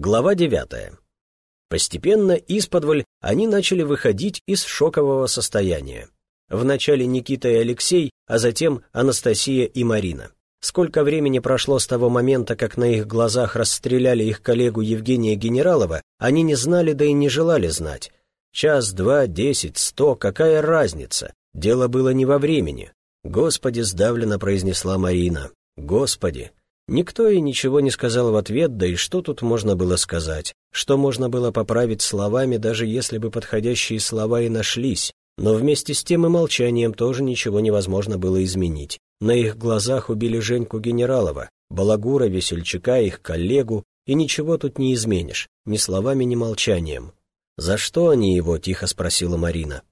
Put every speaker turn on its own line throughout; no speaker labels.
Глава девятая. Постепенно, исподволь, они начали выходить из шокового состояния. Вначале Никита и Алексей, а затем Анастасия и Марина. Сколько времени прошло с того момента, как на их глазах расстреляли их коллегу Евгения Генералова, они не знали, да и не желали знать. Час, два, десять, сто, какая разница? Дело было не во времени. «Господи!» — сдавленно произнесла Марина. «Господи!» Никто и ничего не сказал в ответ, да и что тут можно было сказать? Что можно было поправить словами, даже если бы подходящие слова и нашлись? Но вместе с тем и молчанием тоже ничего невозможно было изменить. На их глазах убили Женьку Генералова, Балагура, Весельчака, их коллегу, и ничего тут не изменишь, ни словами, ни молчанием. «За что они его?» — тихо спросила Марина.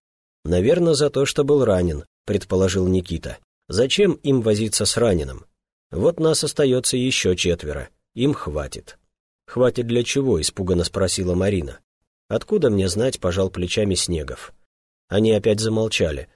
«Наверное, за то, что был ранен», — предположил Никита. «Зачем им возиться с раненым? Вот нас остается еще четверо. Им хватит». «Хватит для чего?» — испуганно спросила Марина. «Откуда мне знать?» — пожал плечами Снегов. Они опять замолчали.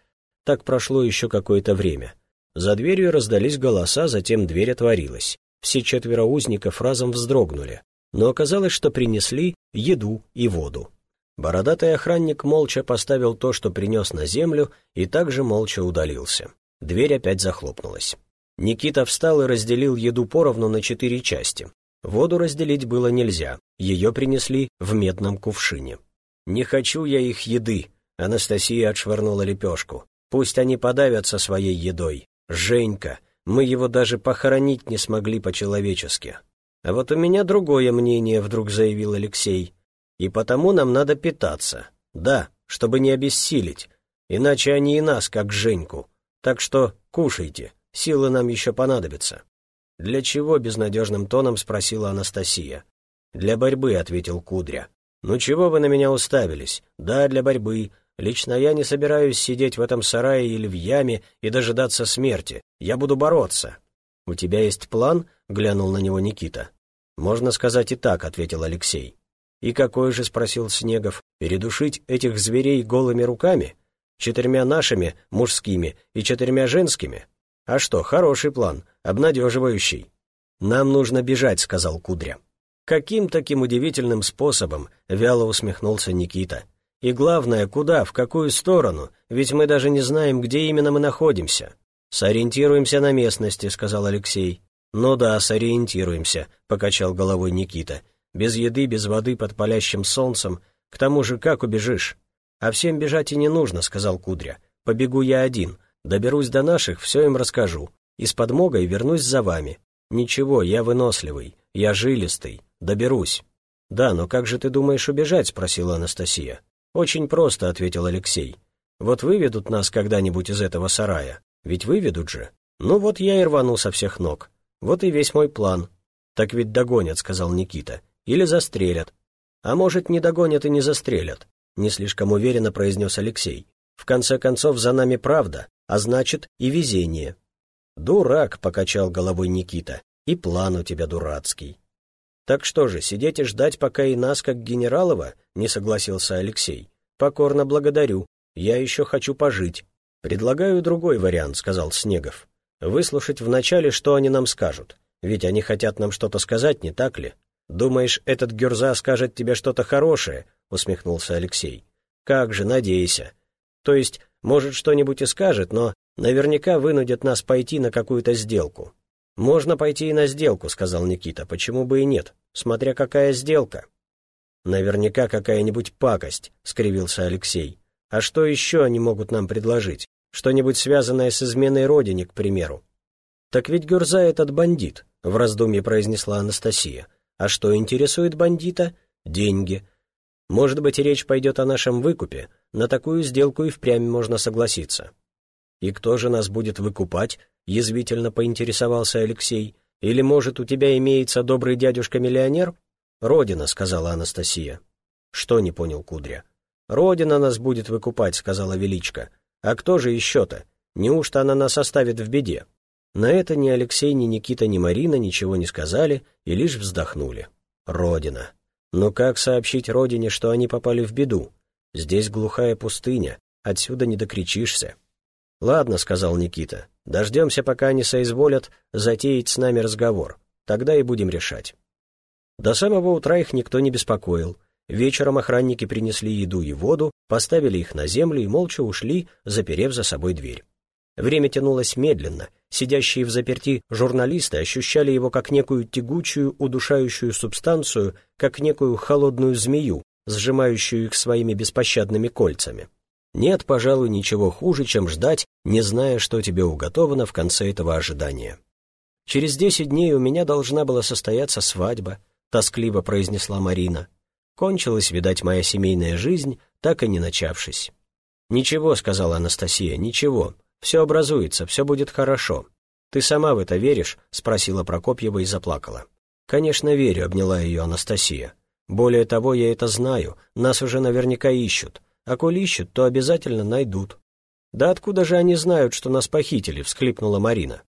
Так прошло еще какое-то время. За дверью раздались голоса, затем дверь отворилась. Все четверо узников разом вздрогнули, но оказалось, что принесли еду и воду. Бородатый охранник молча поставил то, что принес на землю, и также молча удалился. Дверь опять захлопнулась. Никита встал и разделил еду поровну на четыре части. Воду разделить было нельзя, ее принесли в медном кувшине. «Не хочу я их еды», — Анастасия отшвырнула лепешку. «Пусть они подавятся своей едой. Женька, мы его даже похоронить не смогли по-человечески». «А вот у меня другое мнение», — вдруг заявил Алексей. «И потому нам надо питаться. Да, чтобы не обессилить, иначе они и нас, как Женьку. Так что кушайте, Силы нам еще понадобятся». «Для чего?» — безнадежным тоном спросила Анастасия. «Для борьбы», — ответил Кудря. «Ну чего вы на меня уставились? Да, для борьбы. Лично я не собираюсь сидеть в этом сарае или в яме и дожидаться смерти. Я буду бороться». «У тебя есть план?» — глянул на него Никита. «Можно сказать и так», — ответил Алексей. «И какой же?» — спросил Снегов. «Передушить этих зверей голыми руками? Четырьмя нашими, мужскими, и четырьмя женскими? «А что, хороший план, обнадеживающий». «Нам нужно бежать», — сказал Кудря. «Каким таким удивительным способом?» — вяло усмехнулся Никита. «И главное, куда, в какую сторону? Ведь мы даже не знаем, где именно мы находимся». «Сориентируемся на местности», — сказал Алексей. «Ну да, сориентируемся», — покачал головой Никита. «Без еды, без воды, под палящим солнцем. К тому же, как убежишь?» «А всем бежать и не нужно», — сказал Кудря. «Побегу я один. Доберусь до наших, все им расскажу. И с подмогой вернусь за вами. Ничего, я выносливый, я жилистый, доберусь. Да, но как же ты думаешь убежать? спросила Анастасия. Очень просто, ответил Алексей. Вот выведут нас когда-нибудь из этого сарая. Ведь выведут же. Ну вот я и рвану со всех ног. Вот и весь мой план. Так ведь догонят, сказал Никита. Или застрелят. А может, не догонят и не застрелят. Не слишком уверенно произнес Алексей. В конце концов, за нами правда, а значит и везение. «Дурак», — покачал головой Никита, — «и план у тебя дурацкий». «Так что же, сидеть и ждать, пока и нас, как генералова?» — не согласился Алексей. «Покорно благодарю. Я еще хочу пожить». «Предлагаю другой вариант», — сказал Снегов. «Выслушать вначале, что они нам скажут. Ведь они хотят нам что-то сказать, не так ли? Думаешь, этот Гюрза скажет тебе что-то хорошее?» — усмехнулся Алексей. «Как же, надейся. То есть может, что-нибудь и скажет, но наверняка вынудит нас пойти на какую-то сделку. «Можно пойти и на сделку», — сказал Никита. «Почему бы и нет? Смотря какая сделка». «Наверняка какая-нибудь пакость», — скривился Алексей. «А что еще они могут нам предложить? Что-нибудь связанное с изменой родине, к примеру?» «Так ведь Гюрза этот бандит», — в раздумье произнесла Анастасия. «А что интересует бандита? Деньги. Может быть, речь пойдет о нашем выкупе, на такую сделку и впрямь можно согласиться. «И кто же нас будет выкупать?» — язвительно поинтересовался Алексей. «Или, может, у тебя имеется добрый дядюшка-миллионер?» «Родина», — сказала Анастасия. «Что?» — не понял Кудря. «Родина нас будет выкупать», — сказала Величка. «А кто же еще-то? Неужто она нас оставит в беде?» На это ни Алексей, ни Никита, ни Марина ничего не сказали и лишь вздохнули. «Родина». Но как сообщить родине, что они попали в беду? Здесь глухая пустыня, отсюда не докричишься. «Ладно», — сказал Никита, — «дождемся, пока они соизволят затеять с нами разговор. Тогда и будем решать». До самого утра их никто не беспокоил. Вечером охранники принесли еду и воду, поставили их на землю и молча ушли, заперев за собой дверь. Время тянулось медленно, сидящие в заперти журналисты ощущали его как некую тягучую, удушающую субстанцию, как некую холодную змею, сжимающую их своими беспощадными кольцами. Нет, пожалуй, ничего хуже, чем ждать, не зная, что тебе уготовано в конце этого ожидания. «Через десять дней у меня должна была состояться свадьба», — тоскливо произнесла Марина. «Кончилась, видать, моя семейная жизнь, так и не начавшись». «Ничего», — сказала Анастасия, — «ничего. Все образуется, все будет хорошо. Ты сама в это веришь?» — спросила Прокопьева и заплакала. «Конечно, верю», — обняла ее Анастасия. «Более того, я это знаю, нас уже наверняка ищут. А коль ищут, то обязательно найдут». «Да откуда же они знают, что нас похитили?» — всхлипнула Марина.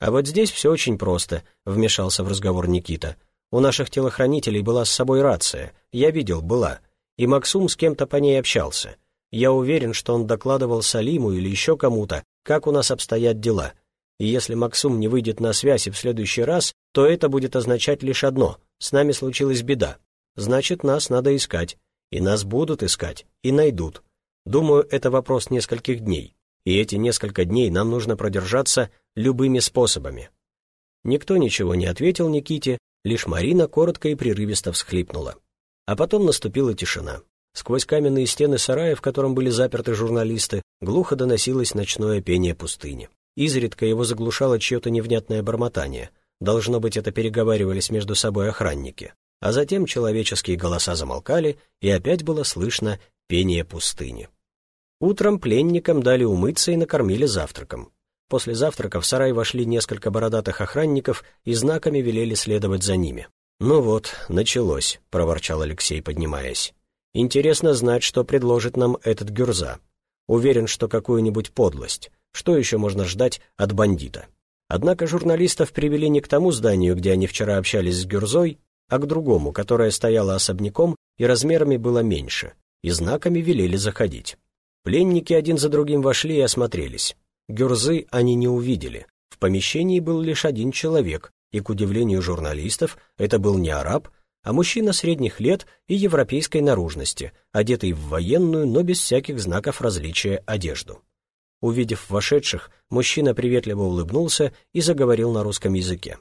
«А вот здесь все очень просто», — вмешался в разговор Никита. «У наших телохранителей была с собой рация. Я видел, была. И Максум с кем-то по ней общался. Я уверен, что он докладывал Салиму или еще кому-то, как у нас обстоят дела. И если Максум не выйдет на связь и в следующий раз, то это будет означать лишь одно — с нами случилась беда. Значит, нас надо искать. И нас будут искать, и найдут. Думаю, это вопрос нескольких дней. И эти несколько дней нам нужно продержаться любыми способами. Никто ничего не ответил Никите, лишь Марина коротко и прерывисто всхлипнула. А потом наступила тишина. Сквозь каменные стены сарая, в котором были заперты журналисты, глухо доносилось ночное пение пустыни. Изредка его заглушало чье-то невнятное бормотание. Должно быть, это переговаривались между собой охранники. А затем человеческие голоса замолкали, и опять было слышно пение пустыни. Утром пленникам дали умыться и накормили завтраком. После завтрака в сарай вошли несколько бородатых охранников и знаками велели следовать за ними. «Ну вот, началось», — проворчал Алексей, поднимаясь. Интересно знать, что предложит нам этот Гюрза. Уверен, что какую-нибудь подлость. Что еще можно ждать от бандита? Однако журналистов привели не к тому зданию, где они вчера общались с Гюрзой, а к другому, которое стояло особняком и размерами было меньше, и знаками велели заходить. Пленники один за другим вошли и осмотрелись. Гюрзы они не увидели. В помещении был лишь один человек, и, к удивлению журналистов, это был не араб, а мужчина средних лет и европейской наружности, одетый в военную, но без всяких знаков различия одежду. Увидев вошедших, мужчина приветливо улыбнулся и заговорил на русском языке.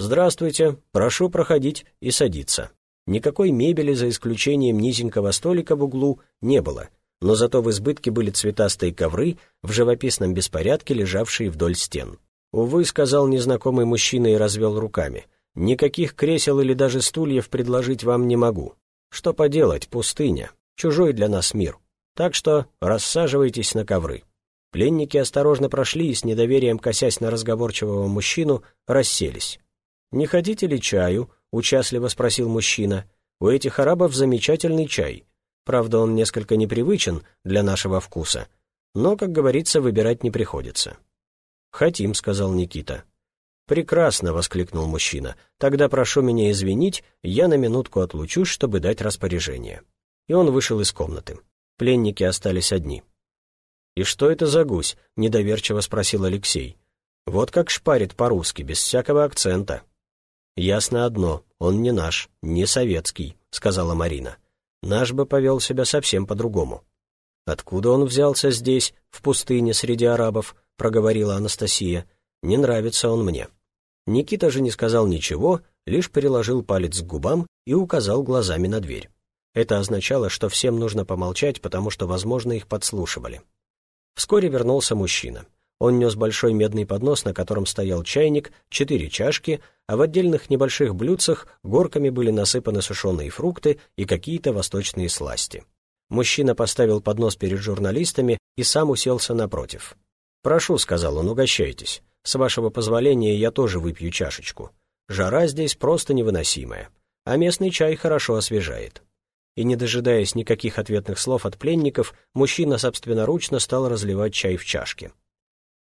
«Здравствуйте, прошу проходить и садиться». Никакой мебели, за исключением низенького столика в углу, не было, но зато в избытке были цветастые ковры в живописном беспорядке, лежавшие вдоль стен. «Увы», — сказал незнакомый мужчина и развел руками — Никаких кресел или даже стульев предложить вам не могу. Что поделать, пустыня, чужой для нас мир. Так что рассаживайтесь на ковры». Пленники осторожно прошли и, с недоверием косясь на разговорчивого мужчину, расселись. «Не хотите ли чаю?» — участливо спросил мужчина. «У этих арабов замечательный чай. Правда, он несколько непривычен для нашего вкуса. Но, как говорится, выбирать не приходится». «Хотим», — сказал Никита. «Прекрасно!» — воскликнул мужчина. «Тогда прошу меня извинить, я на минутку отлучусь, чтобы дать распоряжение». И он вышел из комнаты. Пленники остались одни. «И что это за гусь?» — недоверчиво спросил Алексей. «Вот как шпарит по-русски, без всякого акцента». «Ясно одно, он не наш, не советский», — сказала Марина. «Наш бы повел себя совсем по-другому». «Откуда он взялся здесь, в пустыне среди арабов?» — проговорила Анастасия. «Не нравится он мне». Никита же не сказал ничего, лишь приложил палец к губам и указал глазами на дверь. Это означало, что всем нужно помолчать, потому что, возможно, их подслушивали. Вскоре вернулся мужчина. Он нес большой медный поднос, на котором стоял чайник, четыре чашки, а в отдельных небольших блюдцах горками были насыпаны сушеные фрукты и какие-то восточные сласти. Мужчина поставил поднос перед журналистами и сам уселся напротив. «Прошу», — сказал он, — «угощайтесь. С вашего позволения я тоже выпью чашечку. Жара здесь просто невыносимая, а местный чай хорошо освежает». И не дожидаясь никаких ответных слов от пленников, мужчина собственноручно стал разливать чай в чашки.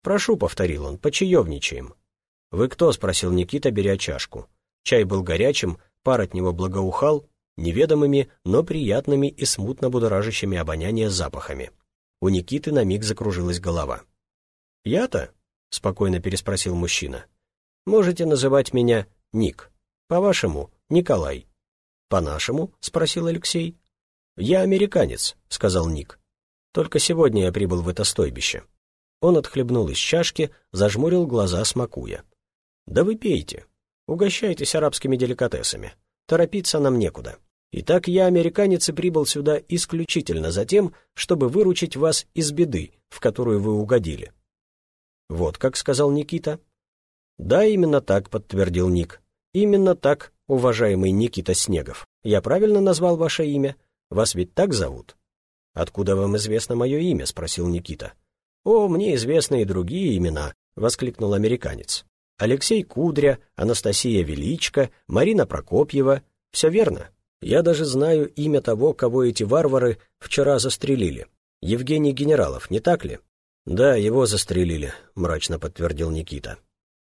«Прошу», — повторил он, — «почаевничаем». «Вы кто?» — спросил Никита, беря чашку. Чай был горячим, пар от него благоухал, неведомыми, но приятными и смутно будоражащими обоняние запахами. У Никиты на миг закружилась голова. «Я-то?» спокойно переспросил мужчина. «Можете называть меня Ник. По-вашему, Николай. «По-нашему?» — спросил Алексей. «Я американец», — сказал Ник. «Только сегодня я прибыл в это стойбище». Он отхлебнул из чашки, зажмурил глаза, смакуя. «Да вы пейте. Угощайтесь арабскими деликатесами. Торопиться нам некуда. Итак, я американец и прибыл сюда исключительно за тем, чтобы выручить вас из беды, в которую вы угодили». «Вот как», — сказал Никита. «Да, именно так», — подтвердил Ник. «Именно так, уважаемый Никита Снегов. Я правильно назвал ваше имя? Вас ведь так зовут?» «Откуда вам известно мое имя?» — спросил Никита. «О, мне известны и другие имена», — воскликнул американец. «Алексей Кудря, Анастасия Величко, Марина Прокопьева. Все верно. Я даже знаю имя того, кого эти варвары вчера застрелили. Евгений Генералов, не так ли?» «Да, его застрелили», — мрачно подтвердил Никита.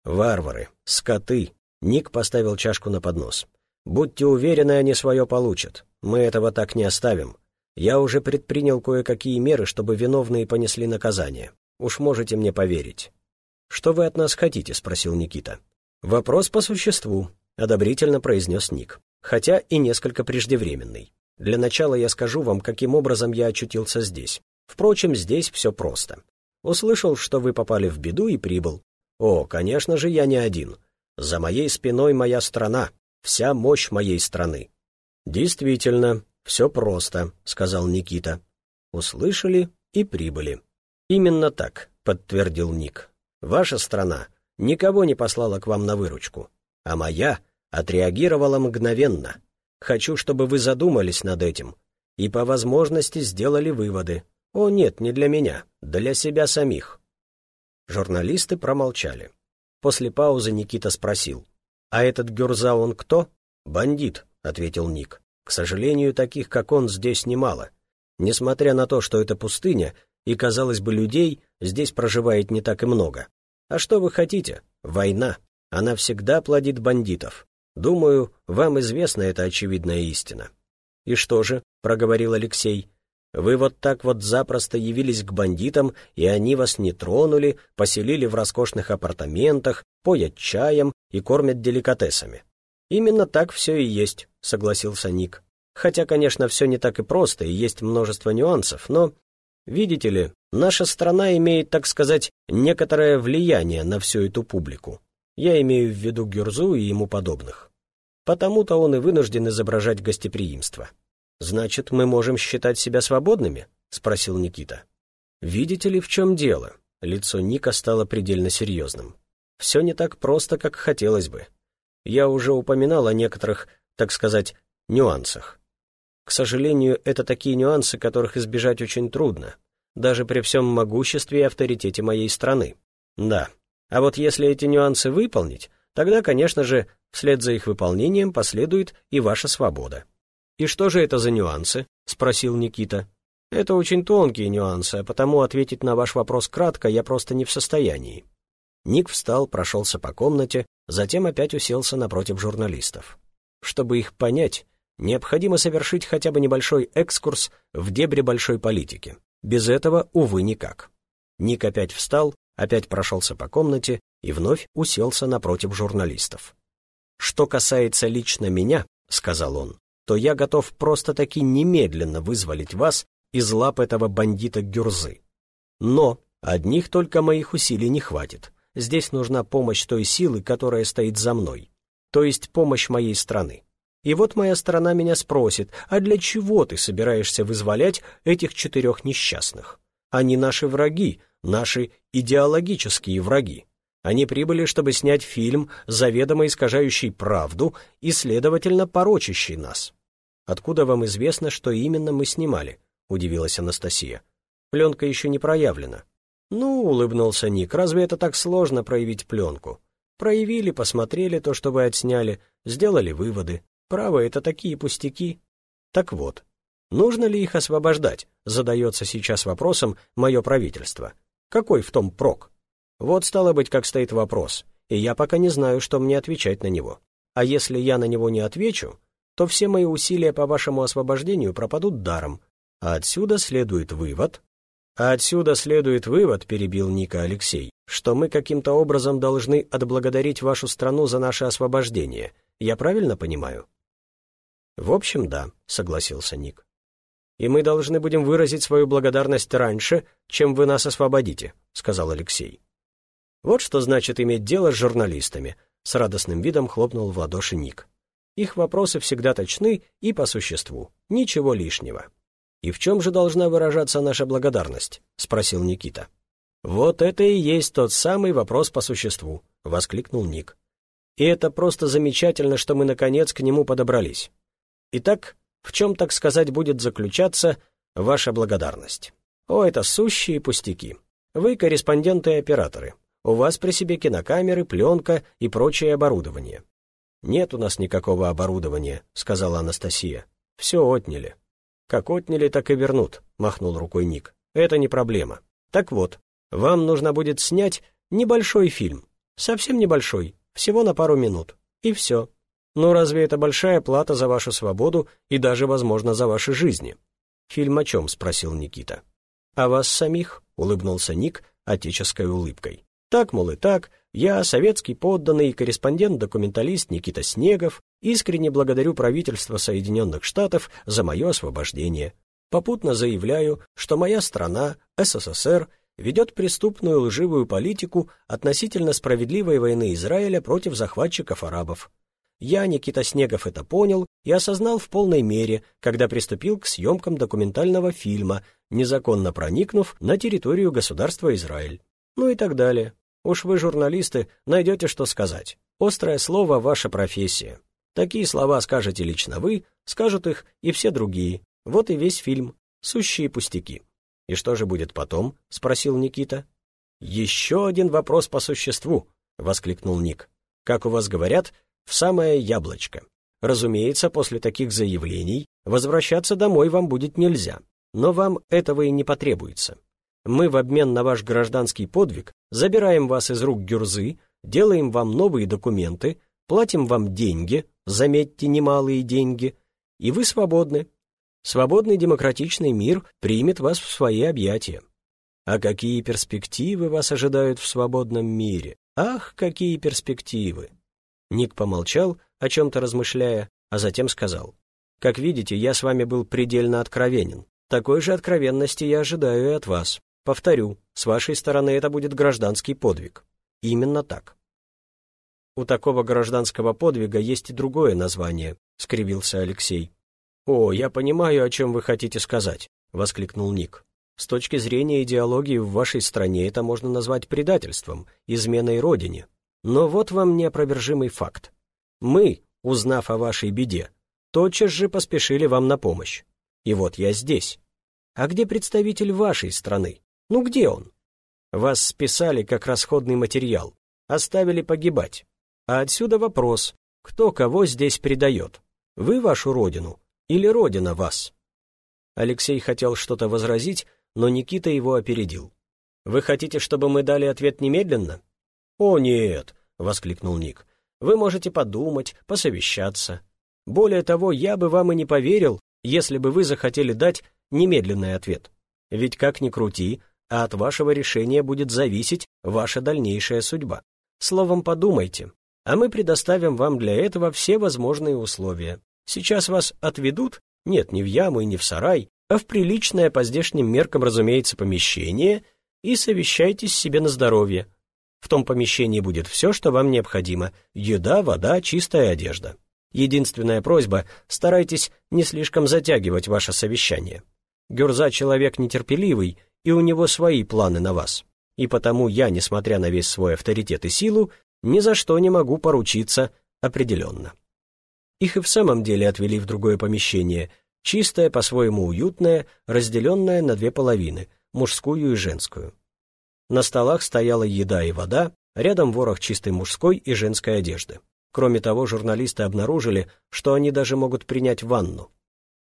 «Варвары, скоты!» Ник поставил чашку на поднос. «Будьте уверены, они свое получат. Мы этого так не оставим. Я уже предпринял кое-какие меры, чтобы виновные понесли наказание. Уж можете мне поверить». «Что вы от нас хотите?» — спросил Никита. «Вопрос по существу», — одобрительно произнес Ник, хотя и несколько преждевременный. «Для начала я скажу вам, каким образом я очутился здесь. Впрочем, здесь все просто. Услышал, что вы попали в беду и прибыл. О, конечно же, я не один. За моей спиной моя страна, вся мощь моей страны». «Действительно, «Все просто», — сказал Никита. Услышали и прибыли. «Именно так», — подтвердил Ник. «Ваша страна никого не послала к вам на выручку, а моя отреагировала мгновенно. Хочу, чтобы вы задумались над этим и по возможности сделали выводы. О, нет, не для меня, для себя самих». Журналисты промолчали. После паузы Никита спросил. «А этот Гюрза он кто?» «Бандит», — ответил Ник. К сожалению, таких, как он, здесь немало. Несмотря на то, что это пустыня, и, казалось бы, людей здесь проживает не так и много. А что вы хотите? Война. Она всегда плодит бандитов. Думаю, вам известна эта очевидная истина. «И что же?» — проговорил Алексей. «Вы вот так вот запросто явились к бандитам, и они вас не тронули, поселили в роскошных апартаментах, поят чаем и кормят деликатесами. «Именно так все и есть», — согласился Ник. «Хотя, конечно, все не так и просто, и есть множество нюансов, но, видите ли, наша страна имеет, так сказать, некоторое влияние на всю эту публику. Я имею в виду Гюрзу и ему подобных. Потому-то он и вынужден изображать гостеприимство». «Значит, мы можем считать себя свободными?» — спросил Никита. «Видите ли, в чем дело?» Лицо Ника стало предельно серьезным. «Все не так просто, как хотелось бы. Я уже упоминал о некоторых, так сказать, нюансах. К сожалению, это такие нюансы, которых избежать очень трудно, даже при всем могуществе и авторитете моей страны. Да, а вот если эти нюансы выполнить, тогда, конечно же, вслед за их выполнением последует и ваша свобода. «И что же это за нюансы?» — спросил Никита. «Это очень тонкие нюансы, а потому ответить на ваш вопрос кратко я просто не в состоянии». Ник встал, прошелся по комнате, затем опять уселся напротив журналистов. Чтобы их понять, необходимо совершить хотя бы небольшой экскурс в дебри большой политики. Без этого, увы, никак. Ник опять встал, опять прошелся по комнате и вновь уселся напротив журналистов. «Что касается лично меня», — сказал он, «то я готов просто-таки немедленно вызволить вас из лап этого бандита Гюрзы. Но одних только моих усилий не хватит. Здесь нужна помощь той силы, которая стоит за мной, то есть помощь моей страны. И вот моя страна меня спросит, а для чего ты собираешься вызволять этих четырех несчастных? Они наши враги, наши идеологические враги. Они прибыли, чтобы снять фильм, заведомо искажающий правду и, следовательно, порочащий нас. «Откуда вам известно, что именно мы снимали?» — удивилась Анастасия. «Пленка еще не проявлена». «Ну», — улыбнулся Ник, — «разве это так сложно проявить пленку? Проявили, посмотрели то, что вы отсняли, сделали выводы. Право, это такие пустяки». Так вот, нужно ли их освобождать, задается сейчас вопросом мое правительство. Какой в том прок? Вот стало быть, как стоит вопрос, и я пока не знаю, что мне отвечать на него. А если я на него не отвечу, то все мои усилия по вашему освобождению пропадут даром. А отсюда следует вывод, а отсюда следует вывод, перебил Ника Алексей, что мы каким-то образом должны отблагодарить вашу страну за наше освобождение. Я правильно понимаю? «В общем, да», — согласился Ник. «И мы должны будем выразить свою благодарность раньше, чем вы нас освободите», — сказал Алексей. «Вот что значит иметь дело с журналистами», — с радостным видом хлопнул в ладоши Ник. «Их вопросы всегда точны и по существу, ничего лишнего». «И в чем же должна выражаться наша благодарность?» — спросил Никита. «Вот это и есть тот самый вопрос по существу», — воскликнул Ник. «И это просто замечательно, что мы, наконец, к нему подобрались. Итак, в чем, так сказать, будет заключаться ваша благодарность? О, это сущие пустяки. Вы корреспонденты и операторы. У вас при себе кинокамеры, пленка и прочее оборудование. «Нет у нас никакого оборудования», — сказала Анастасия. «Все отняли». «Как отняли, так и вернут», — махнул рукой Ник. «Это не проблема. Так вот, вам нужно будет снять небольшой фильм. Совсем небольшой, всего на пару минут. И все. Ну разве это большая плата за вашу свободу и даже, возможно, за ваши жизни?» «Фильм о чем?» — спросил Никита. «О вас самих», — улыбнулся Ник отеческой улыбкой. «Так, мол, и так, я, советский подданный и корреспондент-документалист Никита Снегов, искренне благодарю правительство Соединенных Штатов за мое освобождение. Попутно заявляю, что моя страна, СССР, ведет преступную лживую политику относительно справедливой войны Израиля против захватчиков арабов. Я, Никита Снегов, это понял и осознал в полной мере, когда приступил к съемкам документального фильма, незаконно проникнув на территорию государства Израиль. Ну и так далее. Уж вы, журналисты, найдете, что сказать. Острое слово — ваша профессия. Такие слова скажете лично вы, скажут их и все другие. Вот и весь фильм. Сущие пустяки. «И что же будет потом?» — спросил Никита. «Еще один вопрос по существу», — воскликнул Ник. «Как у вас говорят, в самое яблочко. Разумеется, после таких заявлений возвращаться домой вам будет нельзя, но вам этого и не потребуется. Мы в обмен на ваш гражданский подвиг забираем вас из рук Гюрзы, делаем вам новые документы, платим вам деньги, заметьте, немалые деньги, и вы свободны. Свободный демократичный мир примет вас в свои объятия. А какие перспективы вас ожидают в свободном мире? Ах, какие перспективы! Ник помолчал, о чем-то размышляя, а затем сказал. «Как видите, я с вами был предельно откровенен. Такой же откровенности я ожидаю и от вас. Повторю, с вашей стороны это будет гражданский подвиг. Именно так. У такого гражданского подвига есть и другое название, скривился Алексей. О, я понимаю, о чем вы хотите сказать, воскликнул Ник. С точки зрения идеологии в вашей стране это можно назвать предательством, изменой родине. Но вот вам неопровержимый факт. Мы, узнав о вашей беде, тотчас же поспешили вам на помощь. И вот я здесь. А где представитель вашей страны? Ну где он? Вас списали как расходный материал, оставили погибать. А отсюда вопрос, кто кого здесь предает? Вы вашу родину или родина вас? Алексей хотел что-то возразить, но Никита его опередил. «Вы хотите, чтобы мы дали ответ немедленно?» «О, нет!» — воскликнул Ник. «Вы можете подумать, посовещаться. Более того, я бы вам и не поверил, если бы вы захотели дать немедленный ответ. Ведь как ни крути, а от вашего решения будет зависеть ваша дальнейшая судьба. Словом, подумайте, а мы предоставим вам для этого все возможные условия. Сейчас вас отведут, нет, не в яму и не в сарай, а в приличное по здешним меркам, разумеется, помещение, и совещайтесь себе на здоровье. В том помещении будет все, что вам необходимо – еда, вода, чистая одежда. Единственная просьба – старайтесь не слишком затягивать ваше совещание. Гюрза человек нетерпеливый и у него свои планы на вас. И потому я, несмотря на весь свой авторитет и силу, ни за что не могу поручиться определенно. Их и в самом деле отвели в другое помещение, чистое, по-своему уютное, разделенное на две половины, мужскую и женскую. На столах стояла еда и вода, рядом ворох чистой мужской и женской одежды. Кроме того, журналисты обнаружили, что они даже могут принять ванну.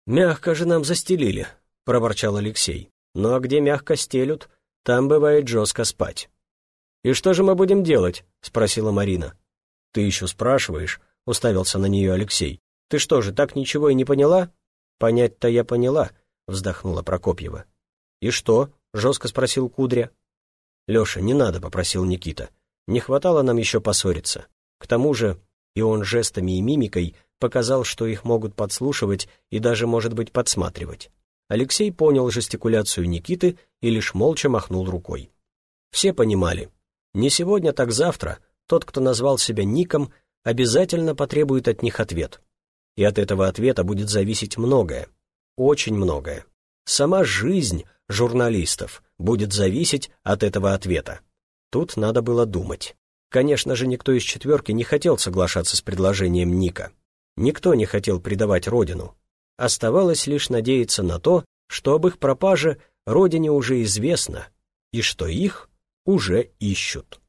«Мягко же нам застелили», — проворчал Алексей. А где мягко стелют, там бывает жестко спать. «И что же мы будем делать?» — спросила Марина. «Ты еще спрашиваешь?» — уставился на нее Алексей. «Ты что же, так ничего и не поняла?» «Понять-то я поняла», — вздохнула Прокопьева. «И что?» — жестко спросил Кудря. «Леша, не надо», — попросил Никита. «Не хватало нам еще поссориться. К тому же...» И он жестами и мимикой показал, что их могут подслушивать и даже, может быть, подсматривать. Алексей понял жестикуляцию Никиты и лишь молча махнул рукой. Все понимали, не сегодня, так завтра тот, кто назвал себя Ником, обязательно потребует от них ответ. И от этого ответа будет зависеть многое, очень многое. Сама жизнь журналистов будет зависеть от этого ответа. Тут надо было думать. Конечно же, никто из четверки не хотел соглашаться с предложением Ника. Никто не хотел предавать родину. Оставалось лишь надеяться на то, что об их пропаже родине уже известно, и что их уже ищут.